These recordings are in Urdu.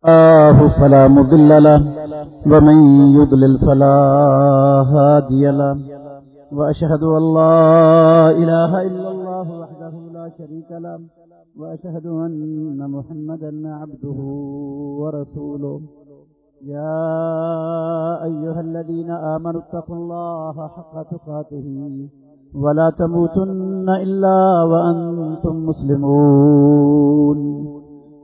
الله فلا مضل له، ومن يضلل فلا هادي له. وأشهد أن لا إله إلا الله وحده لا شريك له، وأشهد أن محمدا عبده ورسوله. يا أيها الذين آمنوا اتقوا الله حق تقاته، ولا تموتن إلا وأنتم مسلمون.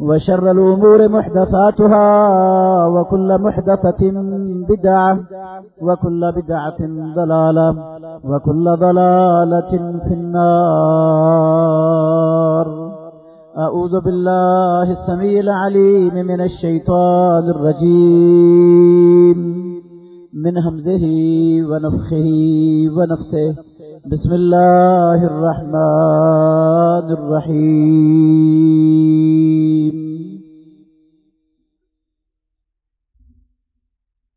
وشر الأمور محدثاتها، وكل محدثة بدعة، وكل بدعة ضلالة، وكل ضلالة في النار. أعوذ بالله السميع العليم من الشيطان الرجيم. من همزه ونفخه ونفسه. بسم الله الرحمن الرحيم.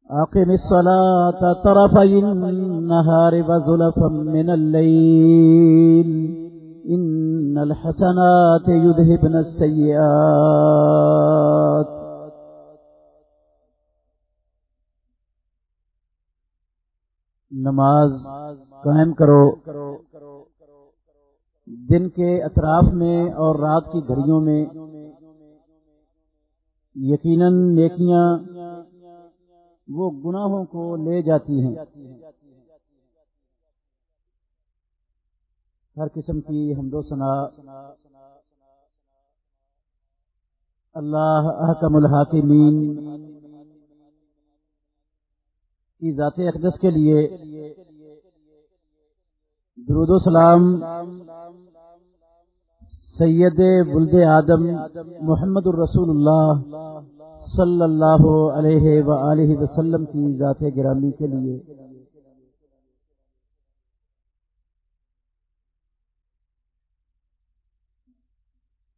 أقم الصلاة طرفي النهار وزلفا من الليل. إن الحسنات يذهبن السيئات. نماز قائم کرو. دن کے اطراف میں اور رات کی گھڑیوں میں. یقیناً نیکیاں وہ گناہوں کو لے جاتی ہیں۔ ہر قسم کی حمد و ثنا اللہ احکم الحاکمین کی ذات اقدس کے لیے درود و سلام سید ولد آدم محمد الرسول اللہ صلی اللہ علیہ و وسلم کی ذات گرامی کے لیے۔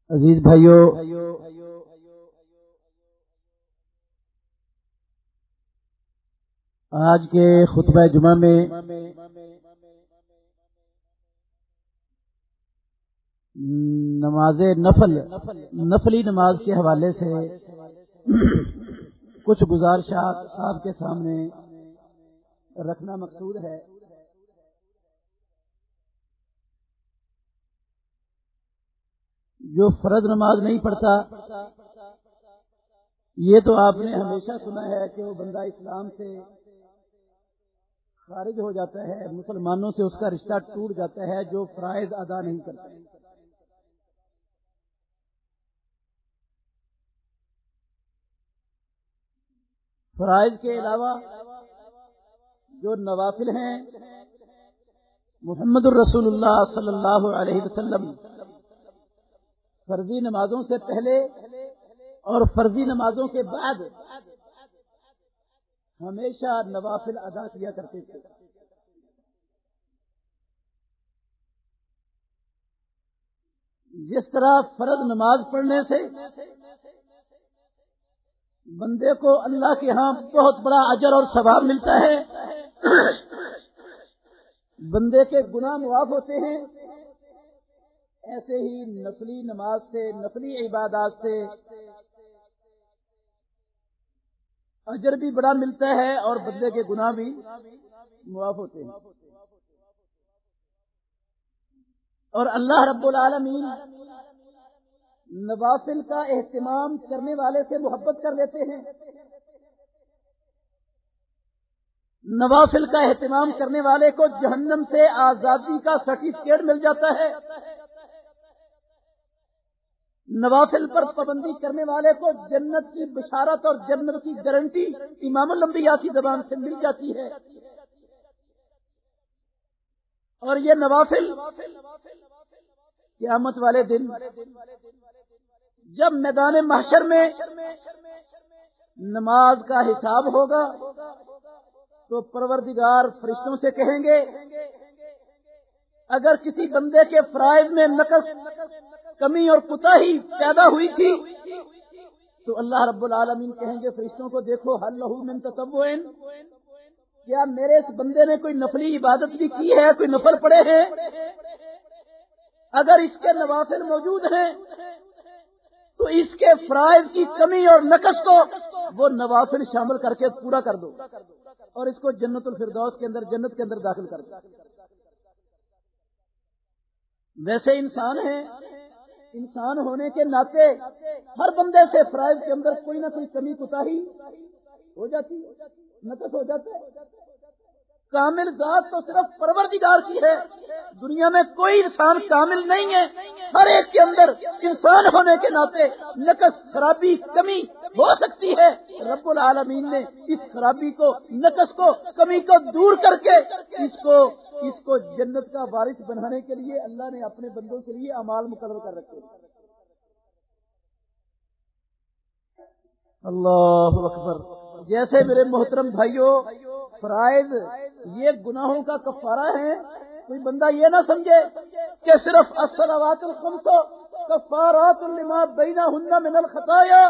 عزیز بھائیو، آج کے خطبہ جمعہ میں نماز نفل، نفلی نماز کے حوالے سے کچھ گزارشات صاحب کے سامنے رکھنا مقصود ہے۔ جو فرض نماز نہیں پڑھتا، یہ تو آپ نے ہمیشہ سنا ہے کہ وہ بندہ اسلام سے خارج ہو جاتا ہے، مسلمانوں سے اس کا رشتہ ٹوٹ جاتا ہے جو فرائض ادا نہیں کرتا۔ فرائض کے علاوہ جو نوافل ہیں، محمد الرسول اللہ صلی اللہ علیہ وسلم فرضی نمازوں سے پہلے اور فرضی نمازوں کے بعد ہمیشہ نوافل ادا کیا کرتے تھے۔ جس طرح فرض نماز پڑھنے سے بندے کو اللہ کے ہاں بہت بڑا اجر اور ثواب ملتا ہے۔ بندے کے گناہ معاف ہوتے ہیں۔ ایسے ہی نقلی نماز سے نقلی عبادات سے اجر بھی بڑا ملتا ہے اور بندے کے گناہ بھی معاف ہوتے ہیں۔ اور اللہ رب العالمین نوافل کا اہتمام کرنے والے سے محبت کر لیتے ہیں۔ نوافل کا اہتمام کرنے والے کو جہنم سے آزادی کا سرٹیفکیٹ مل جاتا ہے۔ نوافل پر پابندی کرنے والے کو جنت کی بشارت اور جنت کی گارنٹی امام الانبیاء کی زبان سے مل جاتی ہے۔ اور یہ نوافل قیامت والے دن جب میدان محشر میں نماز کا حساب ہوگا تو پروردگار فرشتوں سے کہیں گے، اگر کسی بندے کے فرائض میں نقص، کمی اور کتا ہی پیدا ہوئی تھی، تو اللہ رب العالمین کہیں گے فرشتوں کو دیکھو حل لہو من تصوین کیا میرے اس بندے نے کوئی نفلی عبادت بھی کی ہے؟ کوئی نفل پڑے ہیں؟ اگر اس کے نوافل موجود ہیں تو اس کے فرائض کی کمی اور نقص کو وہ نوافل شامل کر کے پورا کر دو اور اس کو جنت الفردوس کے اندر جنت کے اندر داخل کر دو۔ ویسے انسان ہیں، انسان ہونے کے ناطے ہر بندے سے فرائض کے اندر کوئی نہ کوئی کمی کتا ہی ہو جاتی، نقص ہو جاتا ہے۔ کامل ذات تو صرف پروردگار کی ہے۔ دنیا میں کوئی انسان کامل نہیں ہے۔ ہر ایک کے اندر انسان ہونے کے ناطے نقص، خرابی، کمی ہو سکتی ہے۔ رب العالمین نے اس خرابی کو، نقص کو، کمی کو دور کر کے اس کو اس کو جنت کا وارث بنانے کے لیے اللہ نے اپنے بندوں کے لیے امال مقرر کر رکھے۔ اللہ اکبر۔ جیسے میرے محترم بھائیوں فرائض، یہ گناہوں کا کفارہ ہے۔ کوئی بندہ یہ نہ سمجھے کہ صرف الخمس کفارات لما بینہن من الخطایا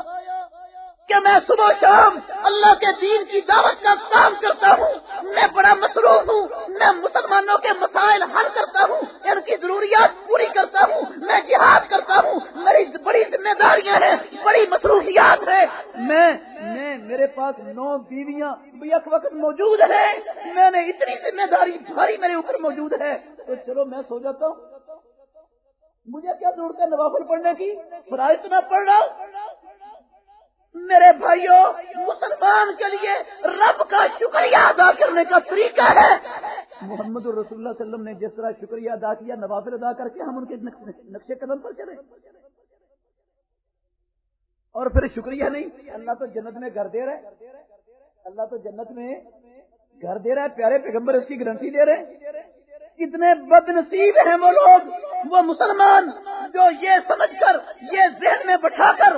کہ میں صبح شام اللہ کے دین کی دعوت کا کام کرتا ہوں، میں بڑا مصروف ہوں، میں مسلمانوں کے مسائل حل کرتا ہوں، ان کی ضروریات پوری کرتا ہوں، میں جہاد کرتا ہوں، میری بڑی ذمہ داریاں ہیں، بڑی مصروفیات ہیں۔ میں میں، میرے پاس نو بیویاں یک وقت موجود ہیں۔ میں نے اتنی ذمہ داری بھاری میرے اوپر موجود ہے۔ تو چلو میں سو جاتا ہوں۔ مجھے کیا ضرورت ہے نوافل پڑھنے کی؟ فرائض میں پڑھ رہا ہوں۔ میرے بھائیوں مسلمان کے لیے رب کا شکریہ ادا کرنے کا طریقہ ہے۔ محمد الرسول اللہ علیہ وسلم نے جس طرح شکریہ ادا کیا، نوافل ادا کر کے ہم ان کے نقشے قدم پر چلے۔ اور پھر شکریہ نہیں، اللہ تو جنت میں گھر دے رہے اللہ تو جنت میں گھر دے رہا ہے۔ پیارے پیغمبر، اس کی گارنٹی دے رہے کتنے بد نصیب ہیں وہ لوگ، وہ مسلمان جو یہ سمجھ کر، یہ ذہن میں بٹھا کر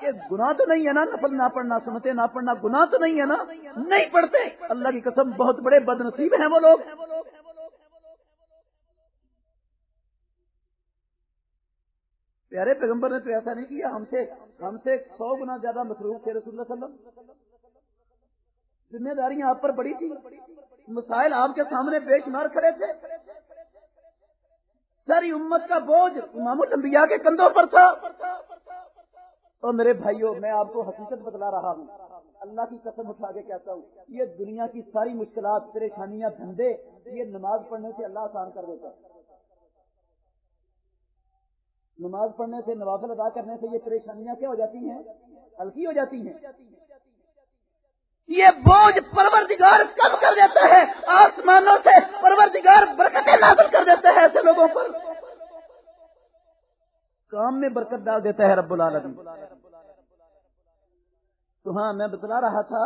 کہ گناہ تو نہیں ہے نا، نفل نہ پڑھنا سنتے نہ پڑھنا، گناہ تو نہیں ہے نا، نہیں پڑھتے۔ اللہ کی قسم، بہت بڑے بد نصیب ہیں وہ لوگ۔ پیارے پیغمبر نے تو ایسا نہیں کیا، ہم سے ہم سے سو گنا زیادہ مصروف تھے رسول اللہ علیہ وسلم۔ ذمہ داریاں آپ پر بڑی تھی مسائل آپ کے سامنے بے شمار کھڑے تھے۔ ساری امت کا بوجھ امام الانبیاء کے کندھوں پر تھا۔ اور میرے بھائیوں میں آپ کو حقیقت بتلا رہا ہوں۔ اللہ کی قسم اٹھا کے کہتا ہوں، یہ دنیا کی ساری مشکلات، پریشانیاں، دھندے، یہ نماز پڑھنے سے اللہ آسان کر دیتا ہے۔ نماز پڑھنے سے، نوافل ادا کرنے سے یہ پریشانیاں کیا ہو جاتی ہیں؟ ہلکی ہو جاتی ہیں۔ یہ بوجھ پروردگار کم کر دیتا ہے، آسمانوں سے پروردگار برکتیں نازل کر دیتا ہے ایسے لوگوں پر۔ کام میں برکت ڈال دیتا ہے رب العالمین۔ تو ہاں میں بتلا رہا تھا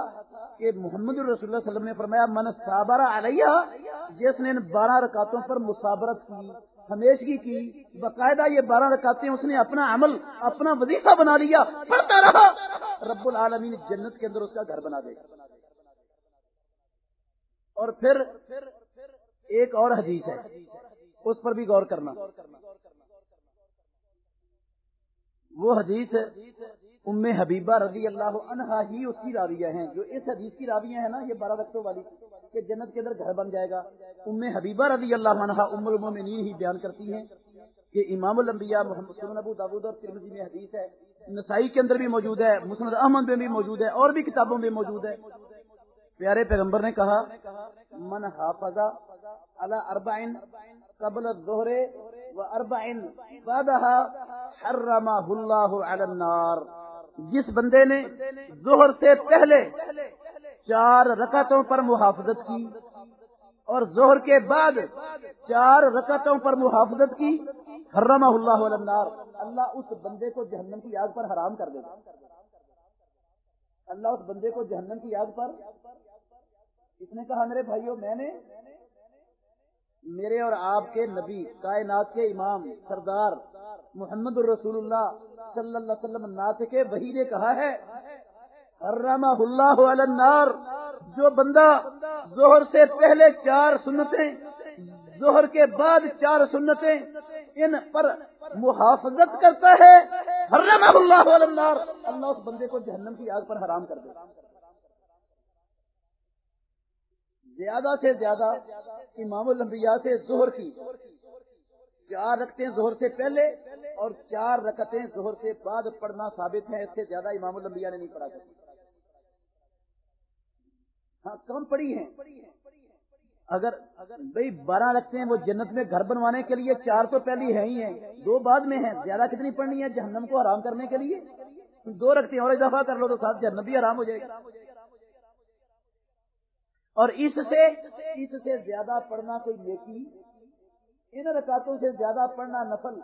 کہ محمد الرسول اللہ علیہ وسلم نے فرمایا، من صابرہ علیہ جس نے ان بارہ رکاتوں پر مسابرت کی، ہمیشگی کی، باقاعدہ یہ بارہ رکاتے اس نے اپنا عمل، اپنا وظیفہ بنا لیا، پڑھتا رہا۔ رب العالمین جنت کے اندر اس کا گھر بنا دے۔ گا اور پھر ایک اور حدیث ہے، اس پر بھی غور کرنا۔ وہ حدیث ام حبیبہ رضی اللہ عنہا ہی اس کی راویہ ہیں۔ جو اس حدیث کی راویہ ہیں نا، یہ بارہ رقطوں والی کہ جنت کے اندر گھر بن جائے گا۔ ام حبیبہ رضی اللہ عنہا ام المومنین ہی بیان کرتی ہیں کہ امام الانبیاء محمد صلی ابو داود اور ترمزی میں حدیث ہے۔ نسائی کے اندر بھی موجود ہے، مسند احمد میں بھی موجود ہے، اور بھی کتابوں میں موجود ہے۔ پیارے پیغمبر نے کہا، من حافظہ اللہ اربعین قبل الظہر و بعدها اللہ علی النار۔ جس بندے نے ظہر سے پہلے چار رکعتوں پر محافظت کی اور زہر کے بعد چار رکعتوں پر محافظت کی حرم اللہ النار۔ اللہ اس بندے کو جہنم کی آگ پر حرام کر دے گا۔ اللہ اس بندے کو جہنم کی آگ پر۔ اس نے کہا، میرے بھائیوں میں نے میرے اور آپ کے نبی، کائنات کے امام، سردار محمد الرسول اللہ صلی اللہ علیہ وسلم نات کے وہی نے کہا ہے، حرمہ اللہ النار، جو بندہ زہر سے پہلے چار سنتیں زہر کے بعد چار سنتیں ان پر محافظت کرتا ہے، حرمہ اللہ النار، اللہ اس بندے کو جہنم کی آگ پر حرام کر دے۔ زیادہ سے زیادہ امام الانبیاء سے زہر کی۔ چار رکھتے زہر سے پہلے اور چار رکھتے زہر سے بعد پڑھنا ثابت ہے، اس سے زیادہ امام الانبیاء نے نہیں پڑھا۔ سکتی ہاں کم پڑھی ہیں۔ اگر بھائی بارہ رکھتے ہیں وہ جنت میں گھر بنوانے کے لیے چار تو پہلی ہے ہی ہیں۔ دو بعد میں ہیں۔ زیادہ کتنی پڑھنی ہے جہنم کو آرام کرنے کے لیے؟ دو رکھتے ہیں اور اضافہ کر لو تو ساتھ جہنم بھی آرام ہو جائے گا اور اس سے اس سے زیادہ پڑھنا کوئی نیکی؟ ان رکاتوں سے زیادہ پڑھنا نفل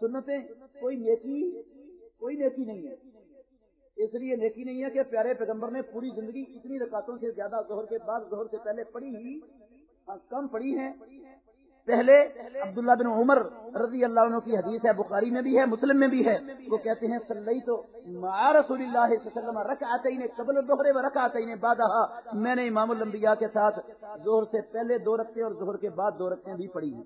سنتے کوئی نیکی؟ کوئی نیکی نہیں ہے۔ اس لیے نیکی نہیں ہے کہ پیارے پیغمبر نے پوری زندگی اتنی رکاتوں سے زیادہ زہر کے بعد زہر سے پہلے پڑھی ہی ہاں، کم پڑھی ہیں۔ پہلے عبداللہ بن عمر رضی اللہ عنہ کی حدیث ہے، بخاری میں بھی ہے، مسلم میں بھی ہے۔ وہ کہتے ہیں صلی تو رسول اللہ وسلم رکھ آتے ہی قبل دوہرے و رکھ آتے ہی بادہ میں نے امام الانبیاء کے ساتھ زہر سے پہلے دو رکھتے اور زہر کے بعد دو رکھتے بھی پڑھی ہیں۔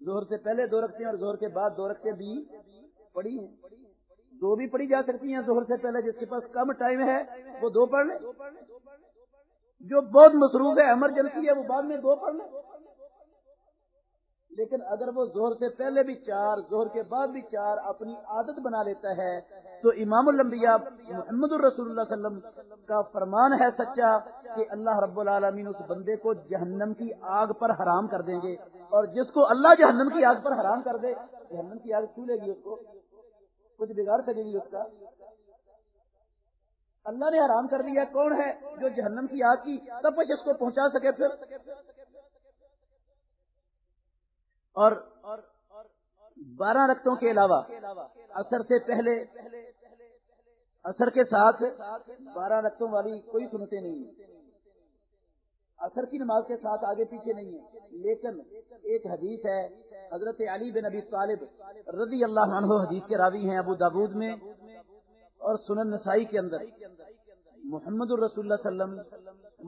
زہر سے پہلے دو رکھتے اور زہر کے بعد دو رکھتے بھی پڑھی ہیں۔ دو بھی پڑھی جا سکتی ہیں زہر سے پہلے، جس کے پاس کم ٹائم ہے، وہ دو پڑھ لیں۔ جو بہت مصروف ہے، ایمرجنسی ہے، وہ بعد میں دو پڑھ لیں۔ لیکن اگر وہ زہر سے پہلے بھی چار زہر کے بعد بھی چار اپنی عادت بنا لیتا ہے، تو امام الانبیاء محمد الرسول اللہ علیہ وسلم کا فرمان ہے سچا کہ اللہ رب العالمین اس بندے کو جہنم کی آگ پر حرام کر دیں گے۔ اور جس کو اللہ جہنم کی آگ پر حرام کر دے، جہنم کی آگ کھولے گی اس کو؟ کچھ بگاڑ سکے گی اس کا؟ اللہ نے حرام کر دیا، کون ہے جو جہنم کی آگ کی تپش اس کو پہنچا سکے پھر؟ اور بارہ رقطوں کے علاوہ اثر سے پہلے اثر کے ساتھ بارہ رقطوں والی کوئی سنتے نہیں ہیں۔ اثر کی نماز کے ساتھ آگے پیچھے نہیں ہے لیکن ایک حدیث ہے، حضرت علی بن ابی طالب رضی اللہ عنہ حدیث کے راوی ہیں ابو دابود میں اور سنن نسائی کے اندر۔ محمد الرسول اللہ علیہ وسلم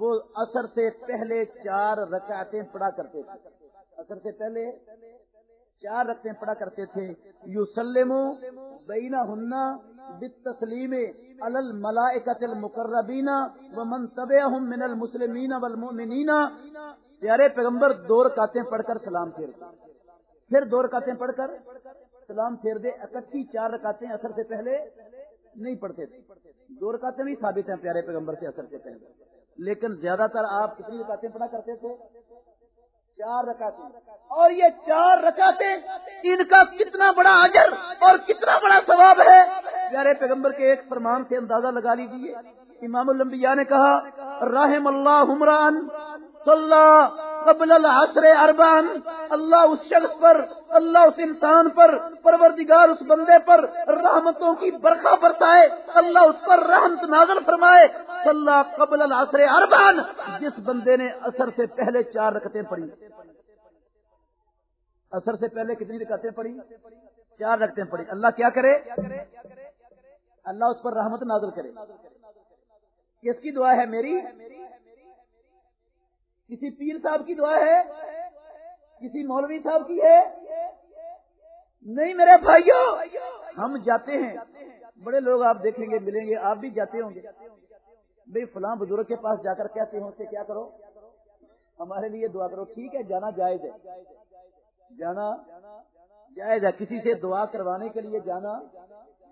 وہ اثر سے پہلے چار رکعتیں پڑھا کرتے تھے۔ اثر سے پہلے چار رکھتے پڑا کرتے تھے یو سلم بینا ہننا بت تسلیم الملائکت المقربینا و من تبعهم من المسلمین والمؤمنین۔ پیارے پیغمبر، دو رکعتیں پڑھ کر سلام پھیر پھر دو رکعتیں پڑھ کر سلام پھیر دے۔ اکٹھی چار رکعتیں اثر سے پہلے نہیں پڑھتے تھے۔ دو رکعتیں بھی ثابت ہیں پیارے پیغمبر سے اثر سے پہلے۔ لیکن زیادہ تر آپ کتنی رکعتیں پڑھا کرتے تھے؟ چار رکاتے اور یہ چار رکاتے ان کا کتنا بڑا اجر اور کتنا بڑا ثواب ہے؟ پیارے پیغمبر کے ایک فرمان سے اندازہ لگا لیجیے امام الانبیاء نے کہا، رحم اللہ عمران صلی قبل العصر اربان اللہ اس شخص پر، اللہ اس انسان پر، پروردگار اس بندے پر رحمتوں کی برکھا برسائے، اللہ اس پر رحمت نازل فرمائے اللہ قبل العصر اربان جس بندے نے اثر سے پہلے چار رکھتے پڑھی۔ اثر سے پہلے کتنی رکعتیں پڑھی؟ چار رکھتے پڑھی۔ اللہ کیا کرے؟ اللہ اس پر رحمت نازل کرے۔ کس کی دعا ہے میری؟ کسی پیر صاحب کی دعا ہے؟ کسی مولوی صاحب کی ہے؟ نہیں میرے بھائیوں ہم جاتے ہیں۔ بڑے لوگ آپ دیکھیں گے، ملیں گے، آپ بھی جاتے ہوں گے۔ بھائی، فلاں بزرگ کے پاس جا کر کہتے ہیں اسے کیا کرو؟ ہمارے لیے دعا کرو۔ ٹھیک ہے، جانا جائز ہے۔ جانا جائز ہے۔ کسی سے دعا کروانے کے لیے جانا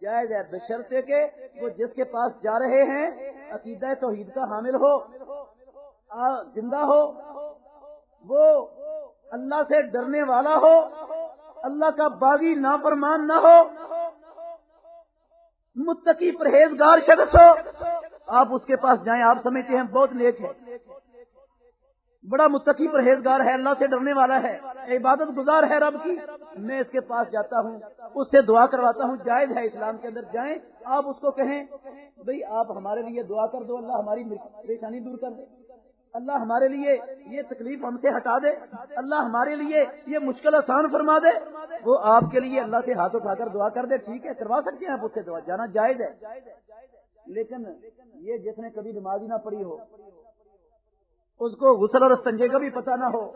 جائز ہے۔ بشرطے کے وہ جس کے پاس جا رہے ہیں، عقیدہ توحید کا حامل ہو۔ زندہ ہو، وہ اللہ سے ڈرنے والا ہو، اللہ کا باغی نافرمان نہ ہو، متقی پرہیزگار شخص ہو۔ آپ اس کے پاس جائیں، آپ سمجھتے ہیں بہت نیک ہے۔ بڑا متقی پرہیزگار ہے، اللہ سے ڈرنے والا ہے۔ عبادت گزار ہے رب کی۔ میں اس کے پاس جاتا ہوں، اس سے دعا کرواتا ہوں، جائز ہے اسلام کے اندر جائیں۔ آپ اس کو کہیں، بھئی آپ ہمارے لیے دعا کر دو، اللہ ہماری پریشانی دور کر دے۔ اللہ ہمارے لیے یہ تکلیف ہم سے ہٹا دے۔ اللہ ہمارے لیے یہ مشکل آسان فرما دے۔ وہ آپ کے لیے اللہ سے ہاتھ اٹھا کر دعا کر دے، ٹھیک ہے، کروا سکتے ہیں آپ اس سے دعا۔ جانا جائز ہے۔ لیکن یہ جس نے کبھی نماز ہی نہ پڑھی ہو، اس کو غسل اور سنجے کا بھی پتہ نہ ہو،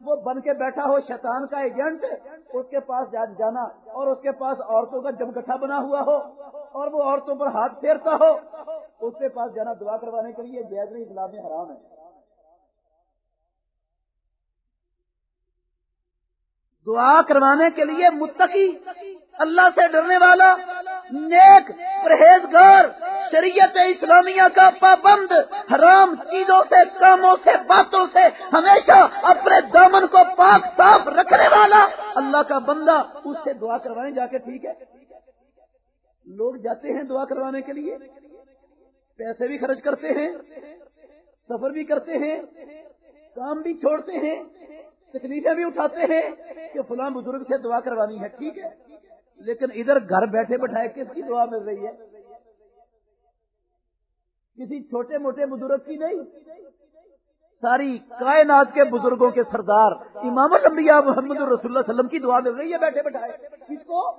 وہ بن کے بیٹھا ہو، شیطان کا ایجنٹ، اس کے پاس جانا اور اس کے پاس عورتوں کا جمکٹھا بنا ہوا ہو اور وہ عورتوں پر ہاتھ پھیرتا ہو، اس کے پاس جانا دعا کروانے کے لیے جیز نہیں، اسلام میں حرام ہے۔ دعا کروانے کے لیے متقی، اللہ سے ڈرنے والا، نیک پرہیزگار، شریعت اسلامیہ کا پابند، حرام چیزوں سے، کاموں سے، باتوں سے ہمیشہ اپنے دامن کو پاک، صاف رکھنے والا اللہ کا بندہ اس سے دعا کروانے جا کے ٹھیک ہے۔ لوگ جاتے ہیں دعا کروانے کے لیے، پیسے بھی خرچ کرتے ہیں، سفر بھی کرتے ہیں، کام بھی چھوڑتے ہیں تکلیفیں بھی اٹھاتے ہیں کہ فلاں بزرگ سے دعا کروانی ہے، ٹھیک ہے۔ لیکن ادھر گھر بیٹھے بٹھائے کس کی دعا مل رہی ہے؟ کسی چھوٹے موٹے بزرگ کی نہیں۔ ساری کائنات کے بزرگوں کے سردار، امام الانبیاء محمد رسول اللہ وسلم کی دعا مل رہی ہے، بیٹھے بٹھائے۔ کس کو؟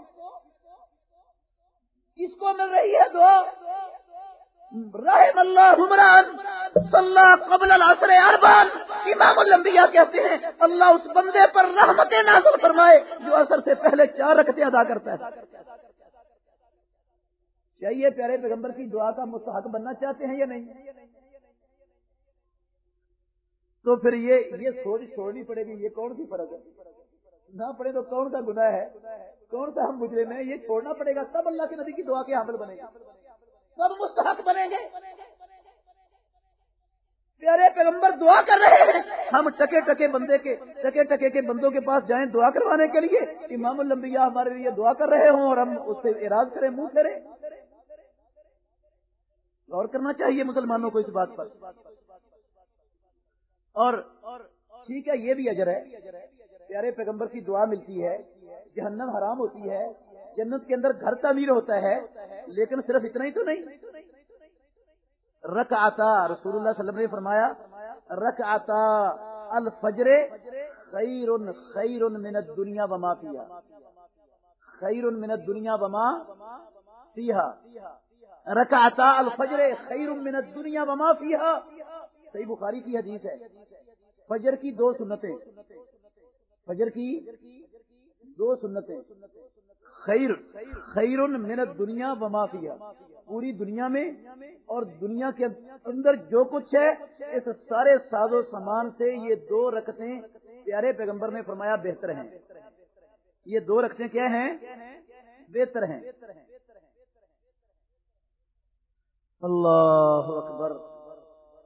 کس کو مل رہی ہے دعا؟ رحم اللہ عمران، صلی قبل العصر اربان امام الانبیاء کہتے ہیں، اللہ اس بندے پر رحمت نازل فرمائے جو اثر سے پہلے چار رکھتے ادا کرتا ہے۔ چاہیے پیارے پیغمبر کی دعا کا مستحق بننا چاہتے ہیں یا نہیں؟ تو پھر یہ یہ سوچ چھوڑنی پڑے گی، یہ کون سی فرق ہے؟ نہ پڑے تو کون سا گناہ ہے؟ کون سا ہم مجرم ہیں؟ یہ چھوڑنا پڑے گا، تب اللہ کے نبی کی دعا کے حامل بنے گا تب مستحق بنے گے۔ پیارے پیغمبر دعا کر رہے ہیں۔ ہم ٹکے ٹکے بندے کے ٹکے ٹکے کے بندوں کے پاس جائیں دعا کروانے کے لیے۔ امام الانبیاء ہمارے لیے دعا کر رہے ہوں اور ہم اس سے اراض کریں، منہ پھیرے غور کرنا چاہیے مسلمانوں کو اس بات پر۔ اور ٹھیک ہے، یہ بھی اجر ہے۔ پیارے پیغمبر کی دعا ملتی ہے۔ جہنم حرام ہوتی ہے۔ جنت کے اندر گھر تعمیر ہوتا ہے۔ لیکن صرف اتنا ہی تو نہیں۔ رک آتا رسول اللہ صلی اللہ علیہ وسلم نے فرمایا رک آتا الفجر خیر خیر من الدنیا وما فیہا۔ خیر من الدنیا وما فیہا۔ رک آتا الفجر خیر من الدنیا وما فیہا۔ صحیح بخاری کی حدیث ہے۔ فجر کی دو سنتیں۔ فجر کی دو سنتیں۔ خیر خیر من الدنیا وما فیہا۔ پوری دنیا میں اور دنیا کے اندر جو کچھ ہے، اس سارے ساز و سامان سے یہ دو رکھتے پیارے پیغمبر نے فرمایا بہتر ہیں۔ یہ دو رکھتے کیا ہیں؟ بہتر ہیں۔ اللہ اکبر۔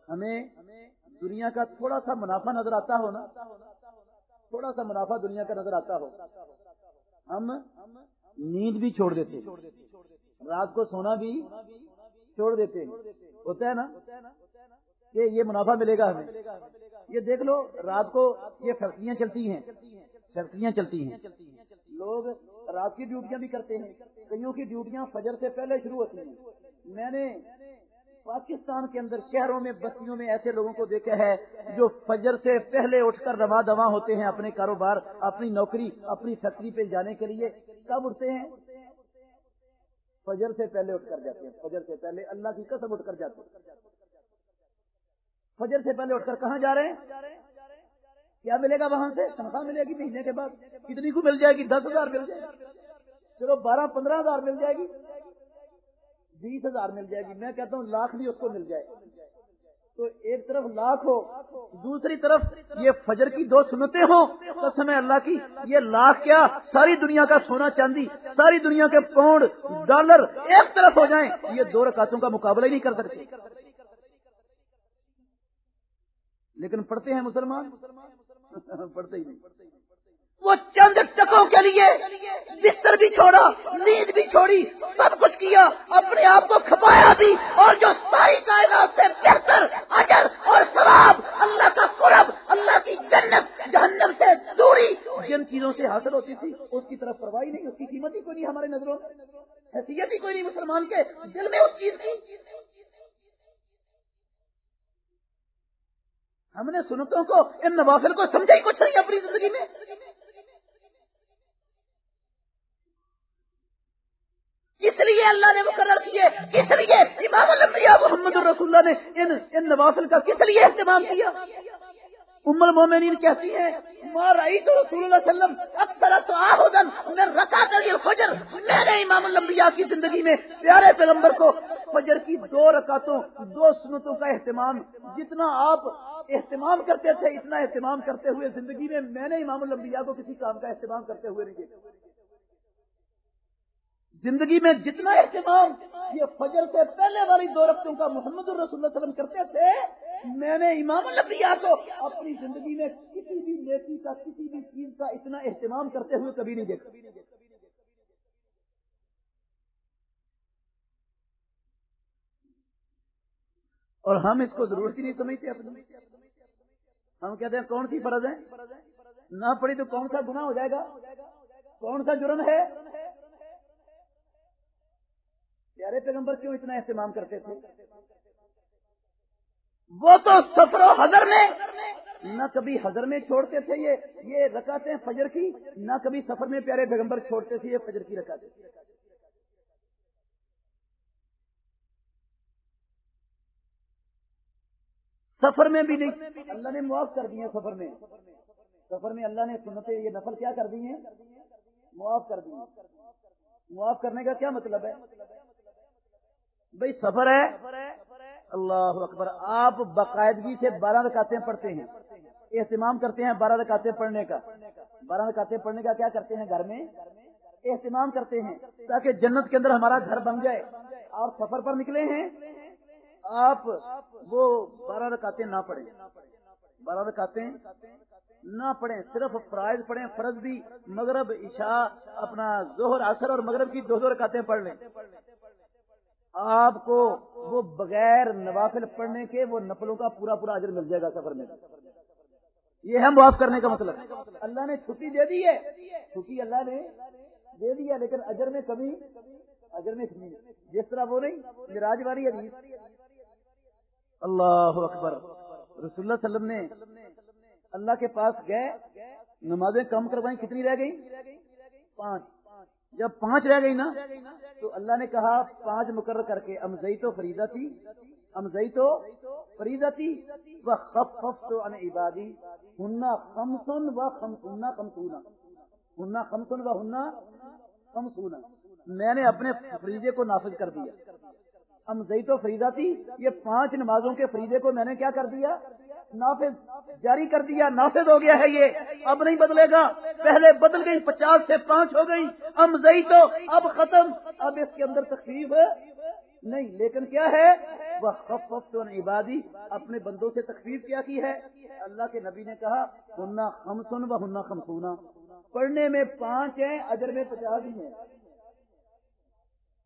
ہمیں دنیا کا تھوڑا سا منافع نظر آتا ہو نا؟ تھوڑا سا منافع دنیا کا نظر آتا ہو۔ ہم نیند بھی چھوڑ دیتے رات کو سونا بھی چھوڑ دیتے ہوتا ہے نا کہ یہ منافع ملے گا ہمیں۔ یہ دیکھ لو، رات کو یہ فیکٹریاں چلتی ہیں۔ فیکٹریاں چلتی ہیں۔ لوگ رات کی ڈیوٹیاں بھی کرتے ہیں۔ کئیوں کی ڈیوٹیاں فجر سے پہلے شروع ہوتی ہیں۔ میں نے پاکستان کے اندر شہروں میں، بستیوں میں ایسے لوگوں کو دیکھا ہے جو فجر سے پہلے اٹھ کر روا دوا ہوتے ہیں اپنے کاروبار، اپنی نوکری، اپنی فیکٹری پہ جانے کے لیے۔ کب اٹھتے ہیں؟ فجر سے پہلے اٹھ کر جاتے ہیں۔ فجر سے پہلے اللہ کی قسم اٹھ کر جاتے ہیں۔ فجر سے پہلے اٹھ کر کہاں جا رہے ہیں؟ کیا ملے گا وہاں سے؟ تنخواہ ملے گی مہینے کے بعد۔ کتنی کو مل جائے گی؟ دس ہزار مل جائے گی۔ چلو بارہ، پندرہ ہزار مل جائے گی۔ بیس ہزار مل جائے گی۔ میں کہتا ہوں لاکھ بھی اس کو مل جائے۔ تو ایک طرف لاکھ ہو، دوسری طرف یہ فجر کی دو سنتیں ہوں۔ قسم اللہ کی، یہ لاکھ کیا؟ ساری دنیا کا سونا چاندی، ساری دنیا کے پاؤنڈ ڈالر ایک طرف ہو جائیں، یہ دو رکعتوں کا مقابلہ ہی نہیں کر سکتے۔ لیکن پڑھتے ہیں مسلمان؟ پڑھتے ہی نہیں۔ وہ چند ٹکوں کے لیے بستر بھی چھوڑا، نیند بھی چھوڑی، سب کچھ کیا، اپنے آپ کو کھپایا بھی، اور جو ساری کائنات سے بہتر، اجر اور ثواب، اللہ کا قرب، اللہ کی جنت، جہنم سے دوری، جن چیزوں سے حاصل ہوتی تھی، اس کی طرف پرواہی نہیں، اس کی قیمت ہی کوئی نہیں ہمارے نظروں میں۔ حیثیت ہی کوئی نہیں مسلمان کے دل میں اس چیز کی۔ ہم نے سنتوں کو، ان نوافل کو سمجھا ہی کچھ نہیں اپنی زندگی میں۔ اس لیے اللہ نے مقرر کیے، اس لیے امام الانبیاء محمد الرسول اللہ نے ان ان نوافل کا کس لیے اہتمام کیا؟ ام المومنین کہتی ہیں مارائی تو رسول اللہ علیہ وسلم اکثر تو میں رکھا کر فجر میں نے امام الانبیاء کی زندگی میں پیارے پیغمبر کو فجر کی دو رکعتوں، دو سنتوں کا اہتمام، جتنا آپ اہتمام کرتے تھے، اتنا اہتمام کرتے ہوئے زندگی میں میں نے امام الانبیاء کو کسی کام کا اہتمام کرتے ہوئے نہیں دیکھا۔ زندگی میں جتنا اہتمام یہ فجر سے پہلے والی دو رقطوں کا محمد الرسول اللہ علیہ وسلم کرتے تھے، میں نے امام البیا کو اپنی زندگی میں کسی بھی نیکی کا، کسی بھی چیز کا اتنا اہتمام کرتے ہوئے کبھی نہیں دیکھا۔ اور ہم اس کو ضرورت ہی نہیں سمجھتے ہم کہتے ہیں، کون سی فرض ہے؟ نہ پڑی تو کون سا گناہ ہو جائے گا؟ کون سا جرم ہے؟ پیارے پیغمبر کیوں اتنا اہتمام کرتے تھے؟ وہ تو سفر و حضر میں نہ کبھی حضر میں چھوڑتے تھے یہ یہ رکاتے فجر کی، نہ کبھی سفر میں پیارے پیغمبر چھوڑتے تھے یہ فجر کی رکاتے سفر میں بھی نہیں، اللہ نے معاف کر دیے سفر میں۔ سفر میں اللہ نے سنتے یہ نفل کیا کر دی ہیں؟ معاف کر دیے معاف کرنے کا کیا مطلب ہے؟ بھائی سفر ہے؟ اللہ اکبر۔ آپ باقاعدگی سے بارہ رکاتے پڑھتے ہیں۔ اہتمام کرتے ہیں بارہ رکاتے پڑھنے کا۔ بارہ رکاتے پڑھنے کا کیا کرتے ہیں گھر میں؟ اہتمام کرتے ہیں تاکہ جنت کے اندر ہمارا گھر بن جائے۔ آپ سفر پر نکلے ہیں؟ آپ وہ بارہ رکاتے نہ پڑھیں۔ بارہ رکاتے نہ پڑھیں، صرف فرائض پڑھیں، فرض بھی۔ مغرب، عشاء، اپنا زہر اثر اور مغرب کی دو دو رکاتے پڑھ لیں۔ آپ کو وہ بغیر نوافل پڑھنے کے وہ نفلوں کا پورا پورا اجر مل جائے گا سفر میں۔ یہ ہے معاف کرنے کا مطلب۔ اللہ نے چھٹی دے دی ہے۔ چھٹی اللہ نے دے دی ہے، لیکن اجر میں کمی، اجر میں کمی۔ جس طرح وہ نہیں راج والی حدیث۔ اللہ اکبر۔ رسول اللہ وسلم نے اللہ کے پاس گئے، نمازیں کم کروائیں، کتنی رہ گئی پانچ۔ جب پانچ رہ گئی نا، تو اللہ نے کہا، پانچ مقرر کر کے امزئی تو فریدا تھی امزئی تو فریدا تھی وہ خف تو ان عبادی، ہننا خمسن و خمسونا خمسونا، ہننا خمسن و ہننا خمسونا۔ میں نے اپنے فریضے کو نافذ کر دیا۔ امزئی تو فریدا تھی یہ پانچ نمازوں کے فریضے کو میں نے کیا کر دیا؟ نافذ جاری کر دیا، نافذ ہو گیا ہے یہ۔ اب نہیں بدلے گا۔ پہلے بدل گئی، پچاس سے پانچ ہو گئی۔ ام زئی تو، اب ختم۔ اب اس کے اندر تقریب نہیں۔ لیکن کیا ہے؟ وہ خف عبادی اپنے بندوں سے تقریب کیا کی ہے۔ اللہ کے نبی نے کہا ہننا خمسن و ہننا خمسونا۔ پڑھنے میں پانچ ہیں، اجر میں پچاس ہی ہیں۔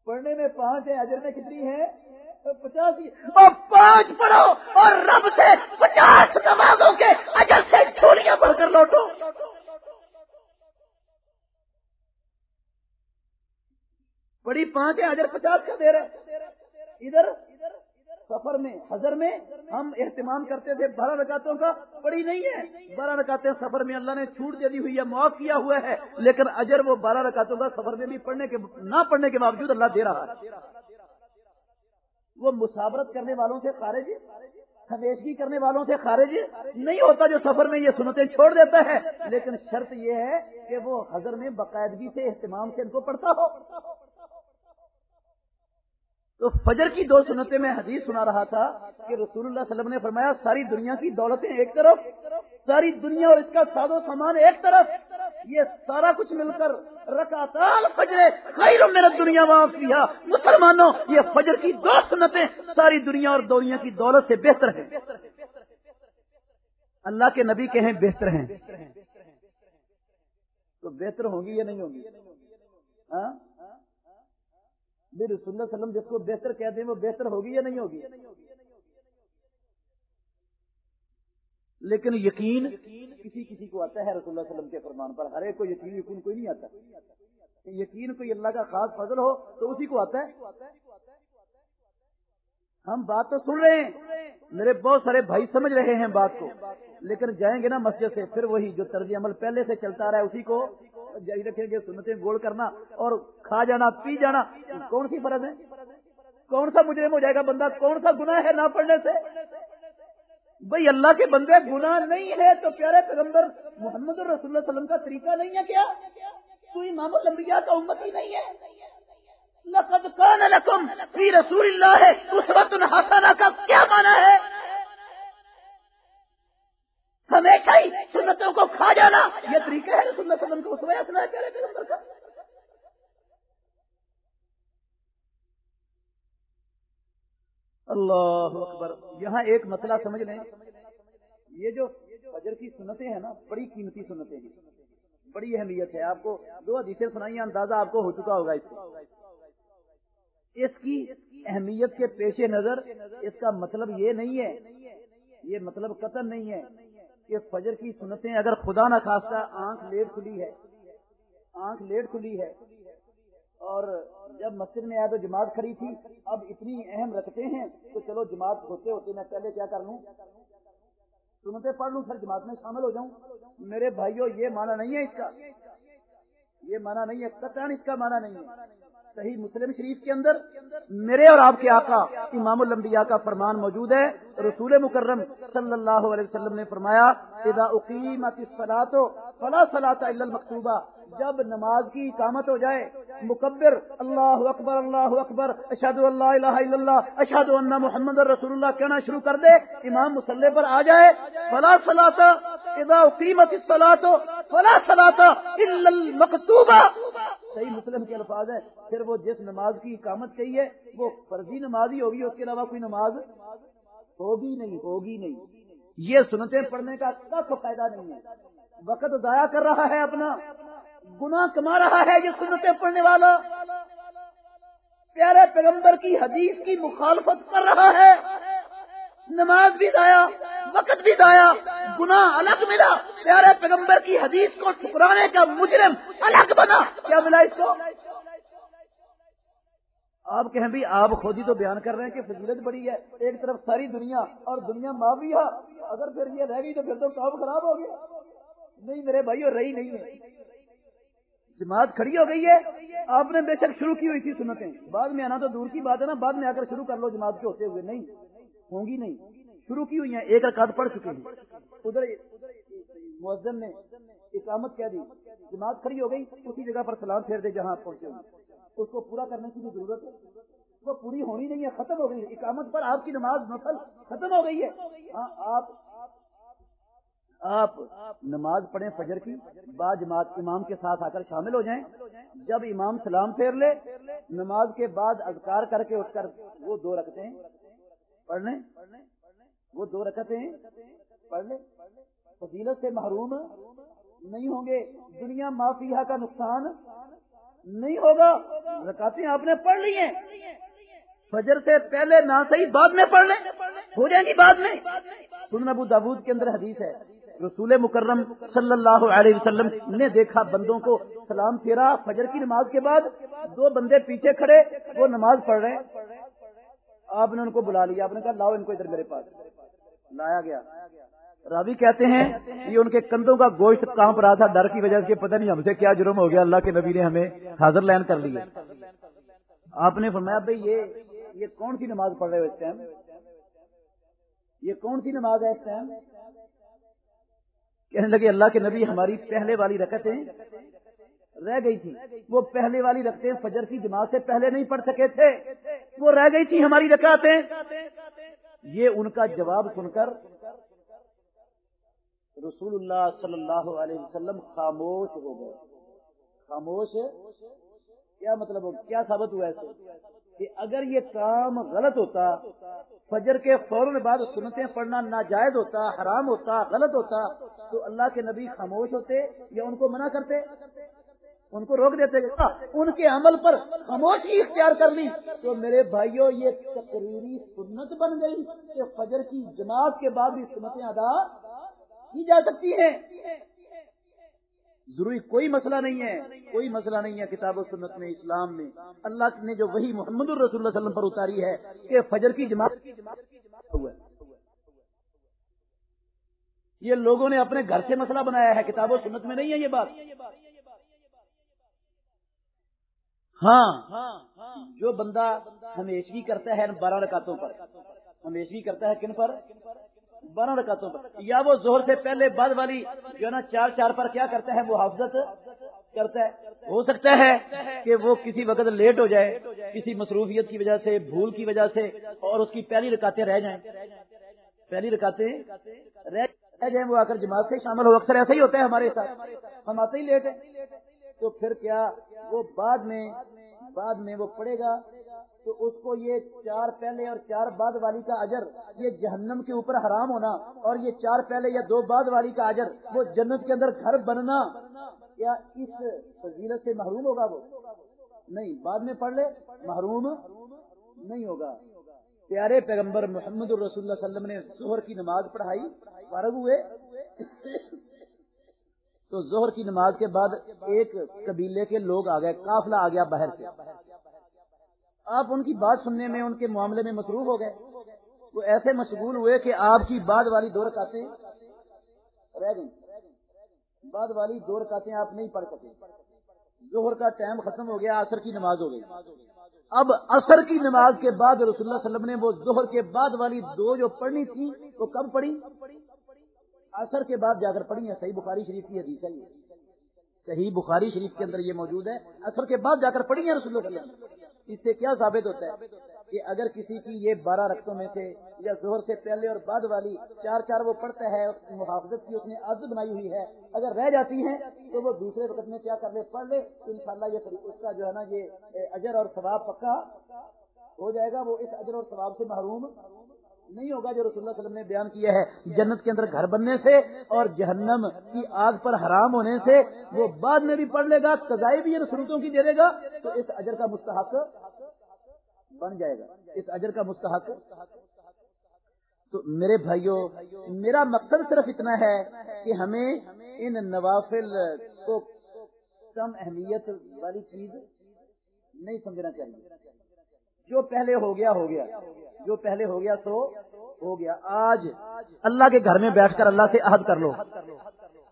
پڑھنے میں پانچ ہیں، اجر میں کتنی ہے اور پانچ پڑھو اور رب سے پچاس نمازوں کے اجل سے چھوڑیاں پڑھ کر لوٹو۔ بڑی پانچ ہے، اجر پچاس کا دے رہے ادھر سفر میں، حضر میں ہم اہتمام کرتے تھے بارہ رکاتوں کا، بڑی نہیں ہے۔ بارہ رکاتیں سفر میں اللہ نے چھوٹ دے دی ہوئی ہے، معاف کیا ہوا ہے، لیکن اجر وہ بارہ رکاتوں کا سفر میں بھی پڑھنے کے، نہ پڑھنے کے باوجود اللہ دے رہا ہے۔ وہ مسابرت کرنے والوں سے خارج ہمیشگی کرنے والوں سے خارج نہیں ہوتا جو سفر میں یہ سنتے چھوڑ دیتا ہے۔ لیکن شرط یہ ہے کہ وہ حضر میں باقاعدگی سے اہتمام سے ان کو پڑھتا ہو۔ تو فجر کی دو سنتیں میں حدیث سنا رہا تھا کہ رسول اللہ علیہ وسلم نے فرمایا، ساری دنیا کی دولتیں ایک طرف، ساری دنیا اور اس کا ساز و سامان ایک طرف۔ یہ سارا کچھ مل کر رکھا فجر خیر میرا دنیا وہاں مسلمانوں، یہ فجر کی دو سنتیں ساری دنیا اور دنیا کی دولت سے بہتر ہیں۔ اللہ کے نبی کے ہیں بہتر ہیں۔ تو بہتر ہوں گی یا نہیں ہوگی ہاں؟ رسول اللہ وسلم جس کو بہتر کہتے ہیں وہ بہتر ہوگی یا نہیں ہوگی؟ لیکن یقین کسی کسی کو آتا ہے رسول اللہ علیہ وسلم کے فرمان پر، ہر ایک کو یقین یقین کوئی نہیں آتا۔ یقین کوئی اللہ کا خاص فضل ہو تو اسی کو آتا ہے۔ ہم بات تو سن رہے ہیں، میرے بہت سارے بھائی سمجھ رہے ہیں بات کو۔ لیکن جائیں گے نا مسجد سے، پھر وہی جو طرز عمل پہلے سے چلتا رہا ہے، اسی کو جاری رکھیں گے سنتے گول کرنا اور کھا جانا، پی جانا۔ کون سی فرض ہے؟ کون سا مجرم ہو جائے گا بندہ؟ کون سا گناہ ہے نہ پڑھنے سے؟ بھائی اللہ کے بندے گناہ نہیں ہے تو پیارے پیغمبر محمد الرسول اللہ علیہ وسلم کا طریقہ نہیں ہے کیا؟ تو امام الانبیاء کا امت ہی نہیں ہے۔ لقد کان لکم فی رسول اللہ اسوت حسنہ کا کیا مانا ہے؟ ہمیشہ ہی سنتوں کو کھا جانا، یہ طریقہ ہے رسول اللہ علیہ وسلم کو اسوہ حسنہ ہے پیارے پیغمبر کا۔ اللہ اکبر۔ یہاں ایک مسئلہ سمجھ لیں۔ یہ جو فجر کی سنتیں ہیں نا، بڑی قیمتی سنتیں ہیں۔ بڑی اہمیت ہے۔ آپ کو دو حدیثیں سنائی اندازہ آپ کو ہو چکا ہوگا اس سے۔ اس کی اہمیت کے پیش نظر، اس کا مطلب یہ نہیں ہے، یہ مطلب قطر نہیں ہے کہ فجر کی سنتیں اگر خدا نہ خاصہ آنکھ لیٹ کھلی ہے، آنکھ لیٹ کھلی ہے اور جب مسجد میں آیا تو جماعت کھڑی تھی، اب اتنی اہم رکھتے ہیں تو چلو جماعت ہوتے ہوتے میں پہلے کیا کر لوں؟ سنتے پڑھ لوں، پھر جماعت میں شامل ہو جاؤں۔ میرے بھائیوں یہ مانا نہیں ہے اس کا۔ یہ مانا نہیں ہے قطن اس کا مانا نہیں ہے۔ صحیح مسلم شریف کے اندر میرے اور آپ کے آقا امام الانبیاء کا فرمان موجود ہے۔ رسول مکرم صلی اللہ علیہ وسلم نے فرمایا، اذا اقیمت الصلاۃ فلا صلاۃ الا المکتوبہ جب نماز کی اقامت ہو جائے، مکبر، اللہ اکبر اللہ اکبر اشد اللہ الہ الا اللہ اشد اللہ محمد رسول اللہ کہنا شروع کر دے، امام مسلح پر آ جائے، فلا صلاۃ اذا اقیمت الصلاۃ، فلا صلاۃ الا المکتوبہ۔ صحیح مسلم کے الفاظ ہیں، پھر وہ جس نماز کی اقامت کہی ہے، وہ فرضی نماز ہی ہوگی، اس کے علاوہ کوئی نماز ہوگی نہیں ہوگی نہیں۔ یہ سنتیں پڑھنے کا کب فائدہ نہیں ہے۔ وقت ضائع کر رہا ہے اپنا۔ گناہ کما رہا ہے یہ سنتیں پڑھنے والا۔ پیارے پیغمبر کی حدیث کی مخالفت کر رہا ہے۔ نماز بھی ضائع، وقت بھی ضائع، گناہ الگ ملا۔ پیارے پیغمبر کی حدیث کو ٹھکرانے کا مجرم الگ بنا۔ کیا ملا اس کو؟ آپ کہیں بھی آپ خود ہی تو بیان کر رہے ہیں کہ فضیلت بڑی ہے۔ ایک طرف ساری دنیا اور دنیا معافی ہے۔ اگر پھر یہ رہ گئی تو پھر تو کام خراب ہو گیا۔ نہیں میرے بھائی اور رہی نہیں ہے۔ جماعت کھڑی ہو گئی ہے، آپ نے بے شک شروع کی ہوئی تھی سنتیں۔ بعد میں آنا تو دور کی بات ہے نا، بعد میں آ کر شروع کر لو جماعت کے ہوتے ہوئے۔ نہیں، ہوں گی نہیں۔ شروع کی ہوئی ہیں، ایک رکعت پڑھ چکے ہیں۔ ادھر مؤذن نے اقامت کیا دی، جماعت کھڑی ہو گئی، اسی جگہ پر سلام پھیر دے جہاں آپ پہنچے ہوئے۔ اس کو پورا کرنے کی بھی ضرورت ہے۔ وہ پوری ہونی نہیں ہے، ختم ہو گئی۔ اقامت پر آپ کی نماز نفل ختم ہو گئی ہے۔ ہاں آپ آپ نماز پڑھیں فجر کی بعد جماعت امام کے ساتھ آ کر شامل ہو جائیں۔ جب امام سلام پھیر لے، نماز کے بعد اذکار کر کے اٹھ کر وہ دو رکھتے ہیں پڑھ لیں۔ وہ دو رکھتے ہیں پڑھ لیں۔ فضیلت سے محروم نہیں ہوں گے۔ دنیا مافیا کا نقصان نہیں ہوگا۔ رکاتے آپ نے پڑھ لی ہیں۔ فجر سے پہلے نہ صحیح بعد میں پڑھ لیں۔ ہو جائیں گی بعد میں۔ سن ابو دابود کے اندر حدیث ہے۔ رسول مکرم صلی اللہ علیہ وسلم نے دیکھا بندوں کو سلام پھیرا، فجر کی نماز کے بعد دو بندے پیچھے کھڑے، وہ نماز پڑھ رہے ہیں۔ آپ نے ان کو بلا لیا، آپ نے کہا لاؤ ان کو ادھر میرے پاس۔ لایا گیا۔ راوی کہتے ہیں، یہ ان کے کندھوں کا گوشت کام رہا تھا، ڈر کی وجہ سے پتہ نہیں ہم سے کیا جرم ہو گیا، اللہ کے نبی نے ہمیں حاضر لین کر لیا آپ نے فرمایا، بھائی یہ یہ کون سی نماز پڑھ رہے ہو اس ٹائم؟ یہ کون سی نماز ہے اس ٹائم؟ کہنے لگے، اللہ کے نبی ہماری پہلے والی رکعتیں رہ گئی تھی وہ پہلے والی رکھتے فجر کی جماعت سے پہلے نہیں پڑھ سکے تھے۔ وہ رہ گئی تھی ہماری رکعتیں یہ ان کا جواب سن کر رسول اللہ صلی اللہ علیہ وسلم خاموش ہو گئے۔ خاموش؟ کیا مطلب ہو؟ کیا ثابت ہوا ایسے کہ اگر یہ کام غلط ہوتا، فجر کے فوراً بعد سنتیں پڑھنا ناجائز ہوتا، حرام ہوتا، غلط ہوتا، تو اللہ کے نبی خاموش ہوتے یا ان کو منع کرتے؟ ان کو روک دیتے ان کے عمل پر خاموشی اختیار کر لی۔ تو میرے بھائیوں یہ تقریری سنت بن گئی کہ فجر کی جماعت کے بعد بھی سنتیں ادا کی جا سکتی ہیں۔ ضروری کوئی مسئلہ نہیں ہے، کوئی مسئلہ نہیں ہے کتاب و سنت میں، اسلام میں۔ اللہ نے جو وہی محمد الرسول اللہ وسلم پر اتاری ہے کہ فجر کی جماعت یہ لوگوں نے اپنے گھر سے مسئلہ بنایا ہے، کتاب و سنت میں نہیں ہے یہ بات۔ ہاں جو بندہ ہمیشگی کرتا ہے بارہ رکاتوں پر۔ ہمیشگی کرتا ہے کن پر؟ بارہ رکاتوں پر۔ یا وہ زہر سے پہلے بعد والی جو ہے نا چار چار پر کیا کرتا ہے؟ وہ کرتا ہے۔ ہو سکتا ہے کہ وہ کسی وقت لیٹ ہو جائے، کسی مصروفیت کی وجہ سے، بھول کی وجہ سے، اور اس کی پہلی رکاتے رہ جائیں۔ پہلی رکاتے رہ جائیں، وہ آ کر جماعت سے شامل ہو۔ اکثر ایسا ہی ہوتا ہے ہمارے ساتھ۔ ہم آتے ہی لیٹ ہیں۔ تو پھر کیا وہ بعد میں بعد میں وہ پڑے گا؟ تو اس کو یہ چار پہلے اور چار بعد والی کا اجر، یہ جہنم کے اوپر حرام ہونا اور یہ چار پہلے یا دو بعد والی کا اجر، وہ جنت کے اندر گھر بننا کیا اس فضیلت سے محروم ہوگا وہ؟ نہیں، بعد میں پڑھ لے، محروم نہیں ہوگا۔ پیارے پیغمبر محمد الرسول اللہ علیہ وسلم نے ظہر کی نماز پڑھائی، فارغ ہوئے۔ تو ظہر کی نماز کے بعد ایک قبیلے کے لوگ آ گئے، قافلہ آ گیا باہر سے۔ آپ ان کی بات سننے میں، ان کے معاملے میں مصروف ہو گئے۔ وہ ایسے مشغول ہوئے کہ آپ کی بعد والی دو رکاتے رہ گئی بعد والی دو رکاتے آپ نہیں پڑھ سکے۔ ظہر کا ٹائم ختم ہو گیا، عصر کی نماز ہو گئی۔ اب عصر کی نماز کے بعد رسول اللہ علیہ وسلم نے وہ ظہر کے بعد والی دو جو پڑھنی تھی، وہ کب پڑھی؟ اثر کے بعد جا کر پڑھی ہے صحیح بخاری شریف کی حدیث ہے صحیح بخاری شریف کے اندر یہ موجود ہے۔ اثر کے بعد جا کر پڑھی ہے رسول اللہ وسلم۔ اس سے کیا ثابت ہوتا ہے کہ اگر کسی کی یہ بارہ رقطوں میں سے یا زہر سے پہلے اور بعد والی چار چار وہ پڑھتا ہے محافظت کی اس نے عادت بنائی ہوئی ہے اگر رہ جاتی ہیں تو وہ دوسرے وقت میں کیا کر لے، پڑھ لے تو انشاءاللہ یہ اس کا جو ہے نا یہ اجر اور ثواب پکا ہو جائے گا، وہ اس اجر اور ثواب سے محروم نہیں ہوگا جو رسول اللہ علیہ وسلم نے بیان کیا ہے جنت کے اندر گھر بننے سے اور جہنم کی آگ پر حرام ہونے سے وہ بعد میں بھی پڑھ لے گا کزائی بھی سنتوں کی دے دے گا، تو اس اجر کا مستحق بن جائے گا۔ اس اجر کا مستحق۔ تو میرے بھائیوں میرا مقصد صرف اتنا ہے کہ ہمیں ان نوافل کو کم اہمیت والی چیز نہیں سمجھنا چاہیے۔ جو پہلے ہو گیا ہو گیا۔ جو پہلے ہو گیا، سو ہو گیا۔ آج اللہ کے گھر میں بیٹھ کر اللہ سے عہد کر لو۔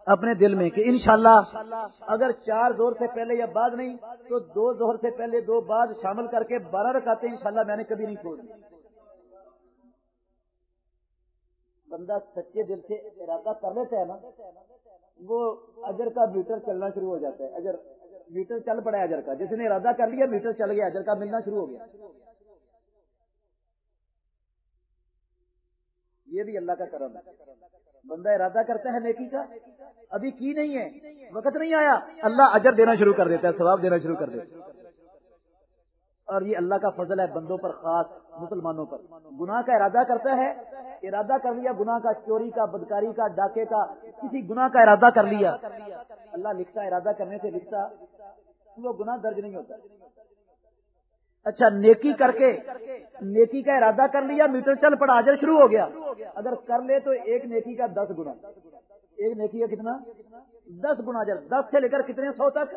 اپنے دل میں کہ انشاءاللہ اگر چار زور سے پہلے یا بعد نہیں، تو دو زہر سے پہلے دو بعد شامل کر کے بارہ رکھاتے انشاءاللہ میں نے کبھی نہیں چھوڑ بندہ سچے دل سے ارادہ کر لیتا ہے نا، وہ اجر کا میٹر چلنا شروع ہو جاتا ہے۔ اجر، میٹر چل پڑا اجر کا۔ جس نے ارادہ کر لیا، میٹر چل گیا، اجر کا ملنا شروع ہو گیا۔ یہ بھی اللہ کا کرم ہے۔ بندہ ارادہ کرتا ہے نیکی کا، ابھی کی نہیں ہے، وقت نہیں آیا۔ اللہ اجر دینا شروع کر دیتا ہے، ثواب دینا شروع کر دیتا ہے۔ اور یہ اللہ کا فضل ہے بندوں پر، خاص مسلمانوں پر۔ گناہ کا ارادہ کرتا ہے، ارادہ کر لیا، گناہ کا، چوری کا، بدکاری کا، ڈاکے کا، کسی گناہ کا ارادہ کر لیا۔ اللہ لکھتا، ارادہ کرنے سے لکھتا۔ وہ گناہ درج نہیں ہوتا۔ اچھا نیکی کر کے، نیکی کا ارادہ کر لیا، میٹر چل پڑا، آجر شروع ہو گیا۔ اگر کر لے تو ایک نیکی کا دس گنا۔ ایک نیکی کا کتنا؟ دس گنا جل دس سے لے کر کتنے سو تک؟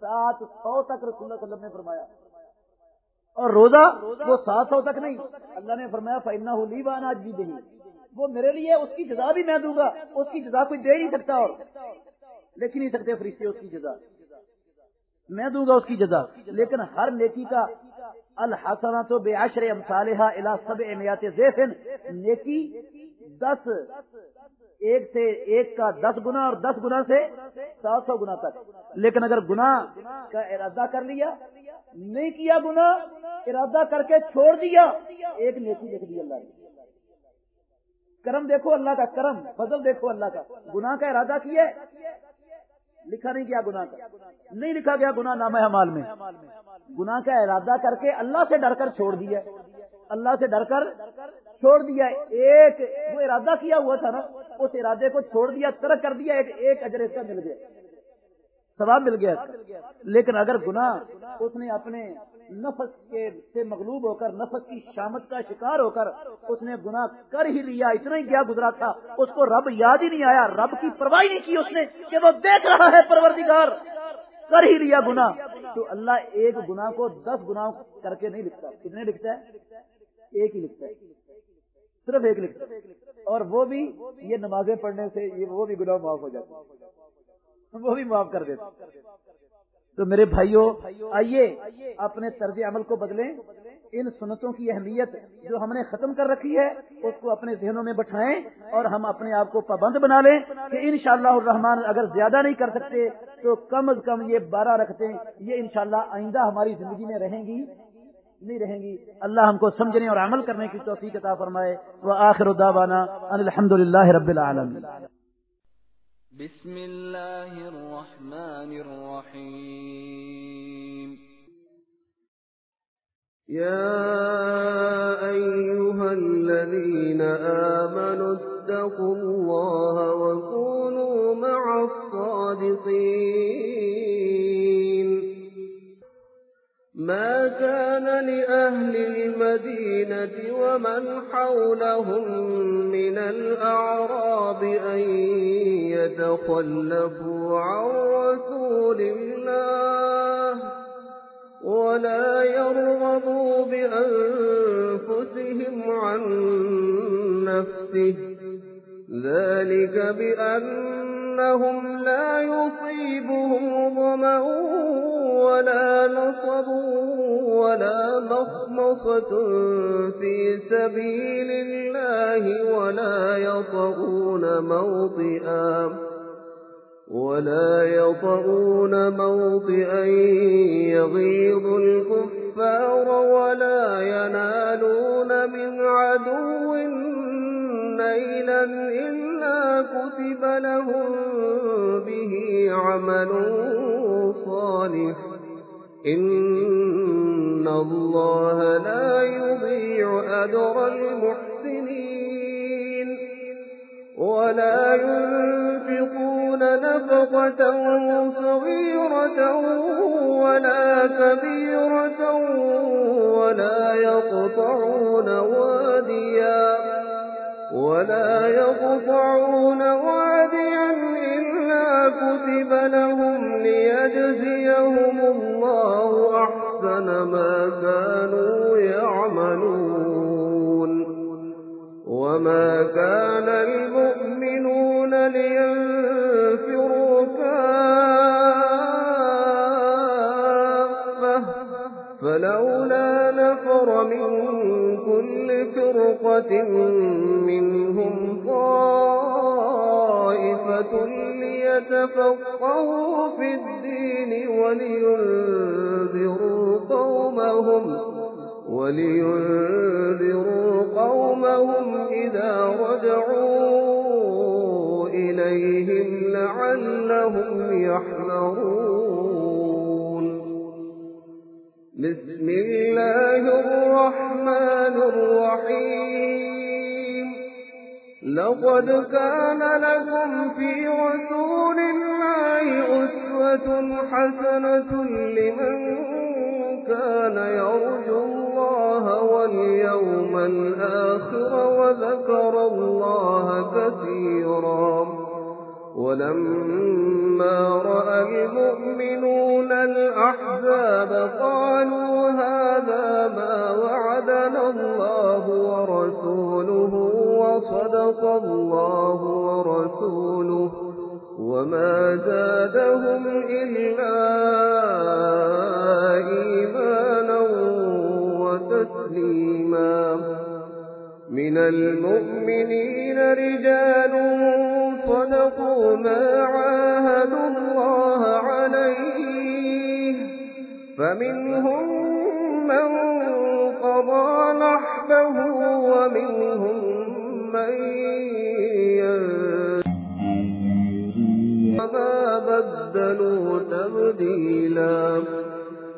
سات سو تک رسول اللہ وسلم نے فرمایا۔ اور روزہ؟ وہ سات سو تک نہیں۔ اللہ نے فرمایا فائنہ ہولی بان آج بھی دہی وہ میرے لیے اس کی جزا بھی میں دوں گا۔ اس کی جزا کوئی دے نہیں سکتا اور۔ لیکن نہیں سکتے فرشتے اس کی جزا۔ میں دوں گا اس کی جزا۔ لیکن ہر نیکی کا الحسنا تو بے عشر امسالحہ الا سب امیات زیفن نیکی دس، ایک سے ایک کا دس گنا اور دس گنا سے سات سو گنا تک۔ لیکن اگر گنا کا ارادہ کر لیا، نہیں کیا گنا، ارادہ کر کے چھوڑ دیا، ایک نیکی لکھ دی اللہ نے۔ کرم دیکھو اللہ کا، کرم، فضل دیکھو اللہ کا۔ گناہ کا ارادہ کیا لکھا نہیں کیا گناہ کا؟ نہیں لکھا گیا گناہ نام حمال میں؟ گناہ کا ارادہ کر کے اللہ سے ڈر کر چھوڑ دیا اللہ سے ڈر کر چھوڑ دیا ایک وہ ارادہ کیا ہوا تھا نا، اس ارادے کو چھوڑ دیا، ترک کر دیا، ایک ایک اجر اس کا مل گیا۔ ثواب مل گیا۔ لیکن اگر گناہ اس نے اپنے نفس کے سے مغلوب ہو کر، نفس کی شامت کا شکار ہو کر اس نے گناہ کر ہی لیا، اتنا ہی کیا گزرا تھا۔ اس کو رب یاد ہی نہیں آیا، رب کی پرواہی نہیں کی اس نے کہ وہ دیکھ رہا ہے پروردگار۔ کر ہی لیا گنا تو اللہ ایک گنا کو دس گنا کر کے نہیں لکھتا۔ کتنے لکھتا ہے؟ ایک ہی لکھتا ہے۔ صرف ایک لکھتا ہے۔ اور وہ بھی یہ نمازیں پڑھنے سے وہ بھی گناہ معاف ہو جاتا وہ بھی معاف کر دیتا تو میرے بھائیوں آئیے اپنے طرز عمل کو بدلیں۔ ان سنتوں کی اہمیت جو ہم نے ختم کر رکھی ہے، اس کو اپنے ذہنوں میں بٹھائیں اور ہم اپنے آپ کو پابند بنا لیں کہ انشاءاللہ الرحمن اگر زیادہ نہیں کر سکتے تو کم از کم یہ بارہ رکھتے ہیں۔ یہ انشاءاللہ آئندہ ہماری زندگی میں رہیں گی۔ نہیں رہیں گی۔ اللہ ہم کو سمجھنے اور عمل کرنے کی توفیق عطا فرمائے۔ وہ آخر الدابانہ الحمد للہ رب العالمین۔ بسم الله الرحمن الرحيم يا أيها الذين آمنوا اتقوا الله وكونوا مع الصادقين ما كان لأهل المدينة ومن حولهم من الأعراب أن يتخلفوا عن رسول الله ولا يرغبوا بأنفسهم عن نفسه. ذلك بأنهم لا يصيبهم ظمأ ولا نصب ولا مخمصة في سبيل الله ولا يطعون موطئا ولا يطعون موطئا يغيظ الكفار ولا ينالون من عدو نيلا إلا كتب لهم به عمل صالح إن الله لا يضيع أجر المحسنين ولا ينفقون نفقة صغيرة ولا كبيرة ولا يقطعون واديا ولا يقطعون واديا إلا كتب لهم ليجزيهم الله ما كانوا يعملون وما كان المؤمنون لينفروا كافة فلولا نفر من كل فرقة منهم طائفة ليتفقهوا في الدين ولينذروا قومهم ولينذروا قومهم إذا رجعوا إليهم لعلهم يحذرون. بسم الله الرحمن الرحيم. لقد كان لكم في رسول الله أسوة حسنة لمن واليوم وذكر الله كثيرا. ولما رأى المؤمنون الأحزاب قالوا هذا ما وعدنا الله ورسوله وصدق الله ورسوله وما زادهم إلا إيمانا وتسليما. من المؤمنين رجال صدقوا ما عاهدوا الله عليه. فمنهم من قضى نحبه ومنهم من وما بدلوا تبديلا.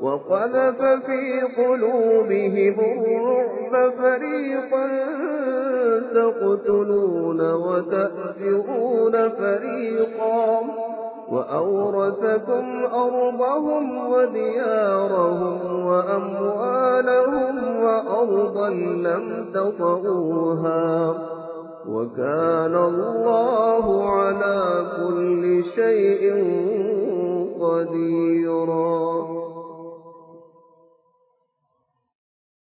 وقذف في قلوبهم الرعب فريقا تقتلون وتأثرون فريقا وأورثكم أرضهم وديارهم وأموالهم وأرضا لم تطئوها وكان الله على كل شيء قديرا